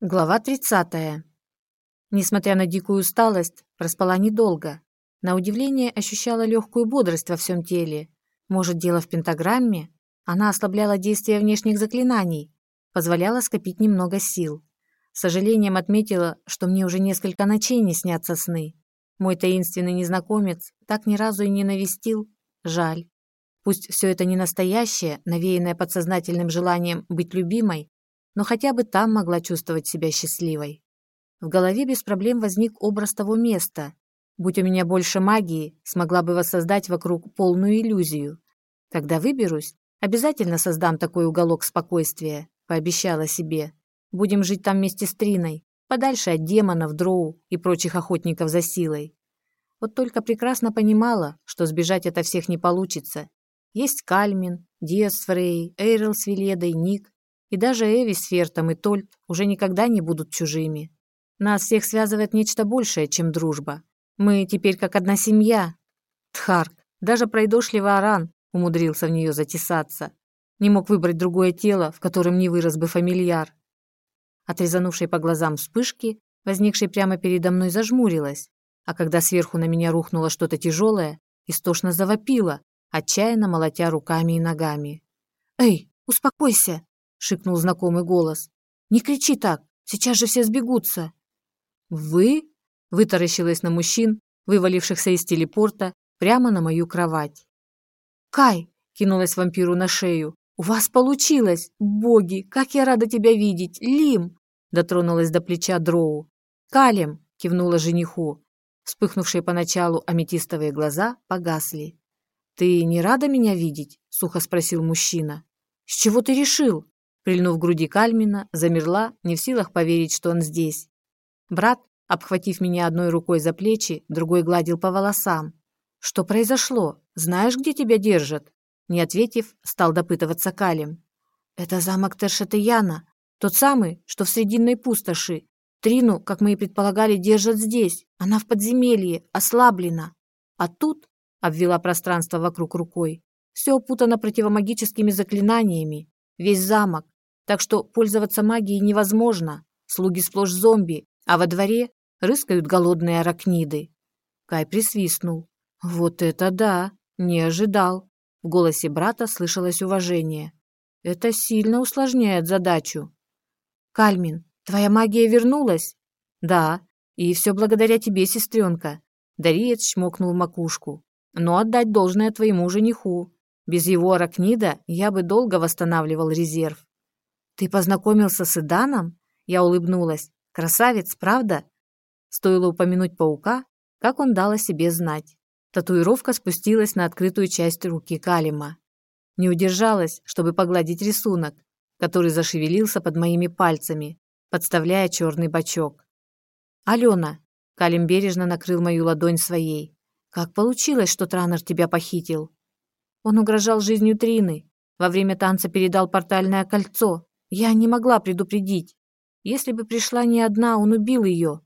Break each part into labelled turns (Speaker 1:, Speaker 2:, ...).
Speaker 1: Глава 30. Несмотря на дикую усталость, проспала недолго. На удивление ощущала легкую бодрость во всем теле. Может, дело в пентаграмме? Она ослабляла действие внешних заклинаний, позволяла скопить немного сил. С сожалением отметила, что мне уже несколько ночей не снятся сны. Мой таинственный незнакомец так ни разу и не навестил. Жаль. Пусть все это не настоящее, навеянное подсознательным желанием быть любимой, но хотя бы там могла чувствовать себя счастливой. В голове без проблем возник образ того места. Будь у меня больше магии, смогла бы воссоздать вокруг полную иллюзию. Когда выберусь, обязательно создам такой уголок спокойствия, пообещала себе. Будем жить там вместе с Триной, подальше от демонов, дроу и прочих охотников за силой. Вот только прекрасно понимала, что сбежать от всех не получится. Есть Кальмин, Диас Фрей, Эйрел с Веледой, Ник, и даже Эви с Фертом и Тольт уже никогда не будут чужими. Нас всех связывает нечто большее, чем дружба. Мы теперь как одна семья. Тхарк, даже пройдошливый Аран умудрился в нее затесаться. Не мог выбрать другое тело, в котором не вырос бы фамильяр. От резанувшей по глазам вспышки, возникшей прямо передо мной, зажмурилась, а когда сверху на меня рухнуло что-то тяжелое, истошно завопила, отчаянно молотя руками и ногами. «Эй, успокойся!» — шикнул знакомый голос. «Не кричи так! Сейчас же все сбегутся!» «Вы?» — вытаращилась на мужчин, вывалившихся из телепорта, прямо на мою кровать. «Кай!» — кинулась вампиру на шею. «У вас получилось! Боги, как я рада тебя видеть! Лим!» — дотронулась до плеча Дроу. «Калем!» — кивнула жениху. Вспыхнувшие поначалу аметистовые глаза погасли. «Ты не рада меня видеть?» — сухо спросил мужчина. «С чего ты решил?» Прильнув к груди Кальмина, замерла, не в силах поверить, что он здесь. Брат, обхватив меня одной рукой за плечи, другой гладил по волосам. «Что произошло? Знаешь, где тебя держат?» Не ответив, стал допытываться Калим. «Это замок Тершатаяна, тот самый, что в Срединной пустоши. Трину, как мы и предполагали, держат здесь. Она в подземелье, ослаблена. А тут, — обвела пространство вокруг рукой, — все опутано противомагическими заклинаниями. Весь замок, так что пользоваться магией невозможно. Слуги сплошь зомби, а во дворе рыскают голодные аракниды. Кай присвистнул. «Вот это да! Не ожидал!» В голосе брата слышалось уважение. «Это сильно усложняет задачу». «Кальмин, твоя магия вернулась?» «Да, и все благодаря тебе, сестренка». Дариец чмокнул макушку. «Но отдать должное твоему жениху. Без его аракнида я бы долго восстанавливал резерв. «Ты познакомился с Иданом?» Я улыбнулась. «Красавец, правда?» Стоило упомянуть паука, как он дал о себе знать. Татуировка спустилась на открытую часть руки Калима. Не удержалась, чтобы погладить рисунок, который зашевелился под моими пальцами, подставляя черный бачок. «Алена!» Калим бережно накрыл мою ладонь своей. «Как получилось, что Транер тебя похитил?» Он угрожал жизнью Трины. Во время танца передал портальное кольцо. Я не могла предупредить. Если бы пришла не одна, он убил ее.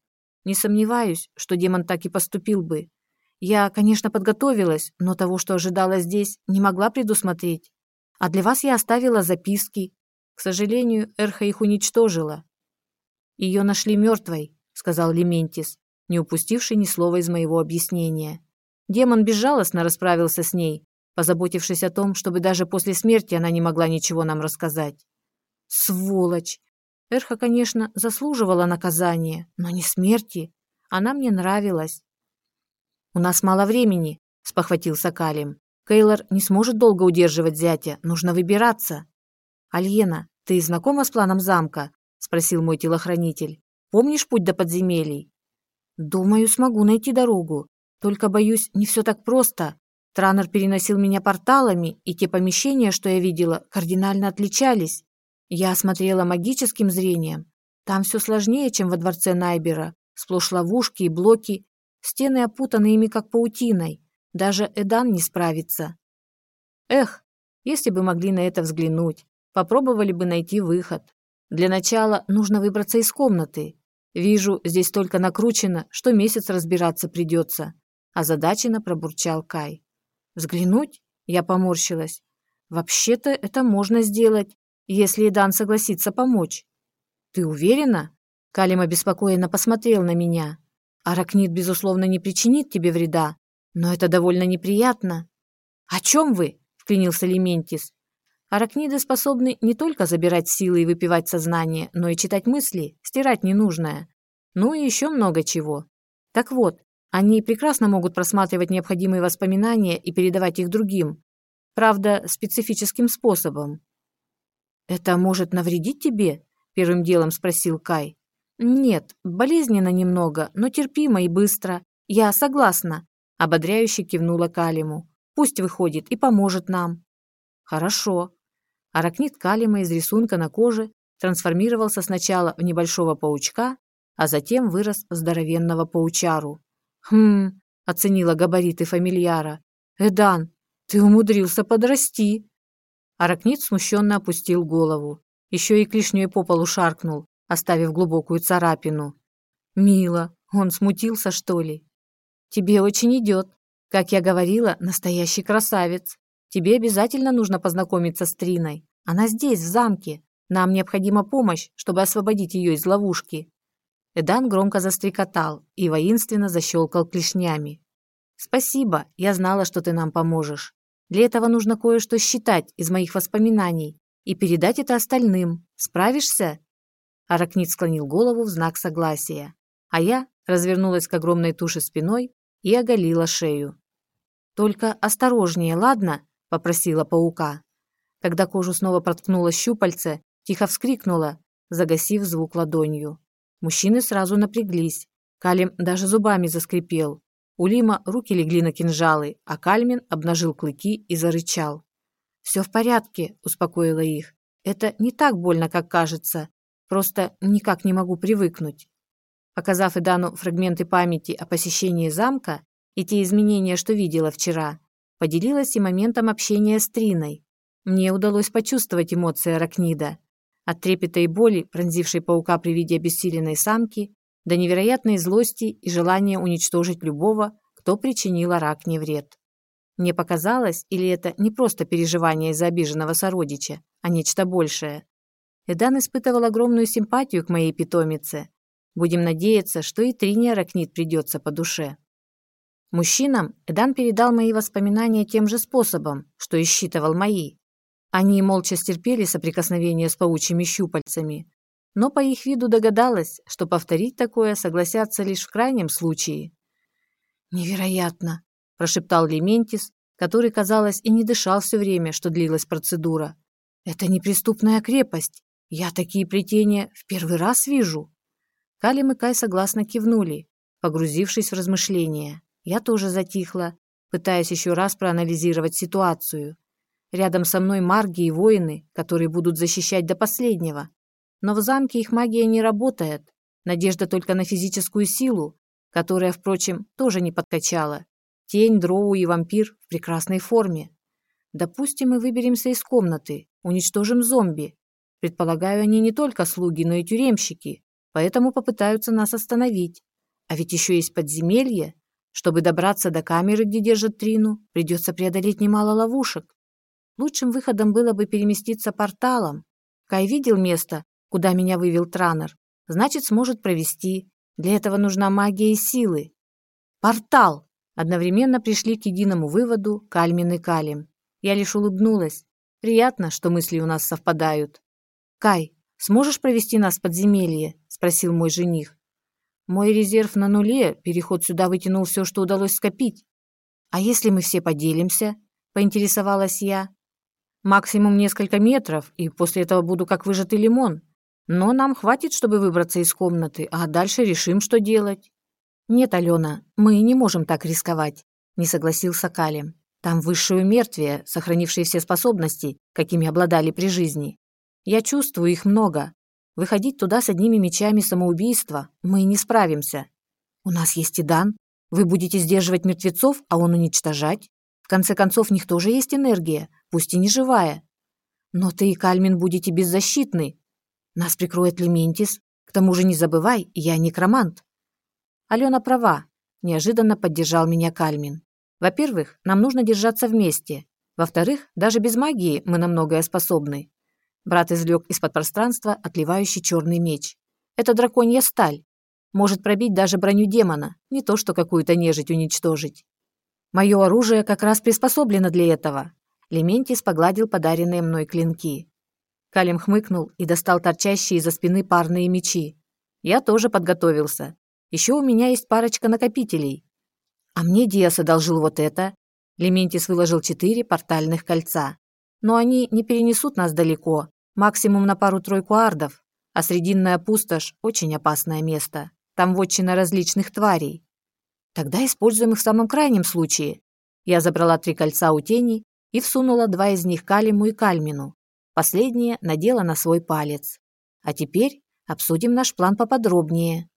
Speaker 1: Не сомневаюсь, что демон так и поступил бы. Я, конечно, подготовилась, но того, что ожидала здесь, не могла предусмотреть. А для вас я оставила записки. К сожалению, Эрха их уничтожила. Ее нашли мертвой, сказал Лементис, не упустивший ни слова из моего объяснения. Демон безжалостно расправился с ней, позаботившись о том, чтобы даже после смерти она не могла ничего нам рассказать. Сволочь! Эрха, конечно, заслуживала наказания, но не смерти. Она мне нравилась. «У нас мало времени», — спохватился Калим. «Кейлор не сможет долго удерживать зятя, нужно выбираться». «Альена, ты знакома с планом замка?» — спросил мой телохранитель. «Помнишь путь до подземелий?» «Думаю, смогу найти дорогу. Только, боюсь, не все так просто. Транер переносил меня порталами, и те помещения, что я видела, кардинально отличались. Я осмотрела магическим зрением. Там все сложнее, чем во дворце Найбера. Сплошь ловушки и блоки. Стены опутаны ими, как паутиной. Даже Эдан не справится. Эх, если бы могли на это взглянуть. Попробовали бы найти выход. Для начала нужно выбраться из комнаты. Вижу, здесь только накручено, что месяц разбираться придется. Озадаченно пробурчал Кай. Взглянуть? Я поморщилась. Вообще-то это можно сделать, если Дан согласится помочь. Ты уверена? Калим обеспокоенно посмотрел на меня. Аракнит, безусловно, не причинит тебе вреда, но это довольно неприятно. О чем вы? вклинился Лементис. Аракниды способны не только забирать силы и выпивать сознание, но и читать мысли, стирать ненужное. Ну и еще много чего. Так вот, они прекрасно могут просматривать необходимые воспоминания и передавать их другим. Правда, специфическим способом. «Это может навредить тебе?» – первым делом спросил Кай. «Нет, болезненно немного, но терпимо и быстро. Я согласна», – ободряюще кивнула Калиму. «Пусть выходит и поможет нам». «Хорошо». Аракнит Калима из рисунка на коже трансформировался сначала в небольшого паучка, а затем вырос в здоровенного паучару. «Хм», – оценила габариты фамильяра. «Эдан, ты умудрился подрасти». Аракнит смущенно опустил голову. Еще и клешней по полу шаркнул, оставив глубокую царапину. «Мило, он смутился, что ли?» «Тебе очень идет. Как я говорила, настоящий красавец. Тебе обязательно нужно познакомиться с Триной. Она здесь, в замке. Нам необходима помощь, чтобы освободить ее из ловушки». Эдан громко застрекотал и воинственно защелкал клешнями. «Спасибо, я знала, что ты нам поможешь. Для этого нужно кое-что считать из моих воспоминаний и передать это остальным. Справишься?» Аракнит склонил голову в знак согласия, а я развернулась к огромной туше спиной и оголила шею. «Только осторожнее, ладно?» – попросила паука. Когда кожу снова проткнуло щупальце, тихо вскрикнула, загасив звук ладонью. Мужчины сразу напряглись. Калим даже зубами заскрипел. У Лима руки легли на кинжалы, а Кальмин обнажил клыки и зарычал. «Все в порядке», – успокоила их. «Это не так больно, как кажется. Просто никак не могу привыкнуть». Показав Идану фрагменты памяти о посещении замка и те изменения, что видела вчера, поделилась и моментом общения с Триной. Мне удалось почувствовать эмоции Аракнида. От трепета и боли, пронзившей паука при виде обессиленной самки, до невероятной злости и желания уничтожить любого, кто причинил Аракне вред. Мне показалось, или это не просто переживание из-за обиженного сородича, а нечто большее. Эдан испытывал огромную симпатию к моей питомице. Будем надеяться, что и Трине Аракнит придется по душе. Мужчинам Эдан передал мои воспоминания тем же способом, что и считывал мои. Они молча стерпели соприкосновение с паучьими щупальцами, но по их виду догадалась, что повторить такое согласятся лишь в крайнем случае. «Невероятно!» – прошептал Лементис, который, казалось, и не дышал все время, что длилась процедура. «Это неприступная крепость. Я такие плетения в первый раз вижу». Калим и Кай согласно кивнули, погрузившись в размышления. Я тоже затихла, пытаясь еще раз проанализировать ситуацию. Рядом со мной марги и воины, которые будут защищать до последнего. Но в замке их магия не работает. Надежда только на физическую силу, которая, впрочем, тоже не подкачала. Тень, дроу и вампир в прекрасной форме. Допустим, мы выберемся из комнаты, уничтожим зомби. Предполагаю, они не только слуги, но и тюремщики, поэтому попытаются нас остановить. А ведь еще есть подземелье. Чтобы добраться до камеры, где держат Трину, придется преодолеть немало ловушек. Лучшим выходом было бы переместиться порталом. Кай видел место, куда меня вывел Транер. Значит, сможет провести. Для этого нужна магия и силы. Портал! Одновременно пришли к единому выводу Кальмин и Калим. Я лишь улыбнулась. Приятно, что мысли у нас совпадают. «Кай, сможешь провести нас в подземелье?» – спросил мой жених. «Мой резерв на нуле, переход сюда вытянул все, что удалось скопить. А если мы все поделимся?» – поинтересовалась я. «Максимум несколько метров, и после этого буду как выжатый лимон. Но нам хватит, чтобы выбраться из комнаты, а дальше решим, что делать». «Нет, Алена, мы не можем так рисковать», – не согласился Калим. «Там высшие мертвия, сохранившие все способности, какими обладали при жизни. Я чувствую их много. Выходить туда с одними мечами самоубийства мы не справимся. У нас есть и Дан. Вы будете сдерживать мертвецов, а он уничтожать. В конце концов, у них тоже есть энергия, пусть и не живая. Но ты и Кальмин будете беззащитны. Нас прикроет Лементис. К тому же не забывай, я некромант. Алена права. Неожиданно поддержал меня Кальмин. Во-первых, нам нужно держаться вместе. Во-вторых, даже без магии мы на многое способны. Брат извлек из-под пространства отливающий черный меч. Это драконья сталь. Может пробить даже броню демона, не то что какую-то нежить уничтожить. Мое оружие как раз приспособлено для этого. Лементис погладил подаренные мной клинки. Калим хмыкнул и достал торчащие из-за спины парные мечи. Я тоже подготовился. Еще у меня есть парочка накопителей. А мне Диас одолжил вот это. Лементис выложил четыре портальных кольца. Но они не перенесут нас далеко, максимум на пару-тройку ардов. А Срединная пустошь – очень опасное место. Там вотчина различных тварей. Тогда используем их в самом крайнем случае. Я забрала три кольца у тени и всунула два из них Калиму и Кальмину. Последнее надела на свой палец. А теперь обсудим наш план поподробнее.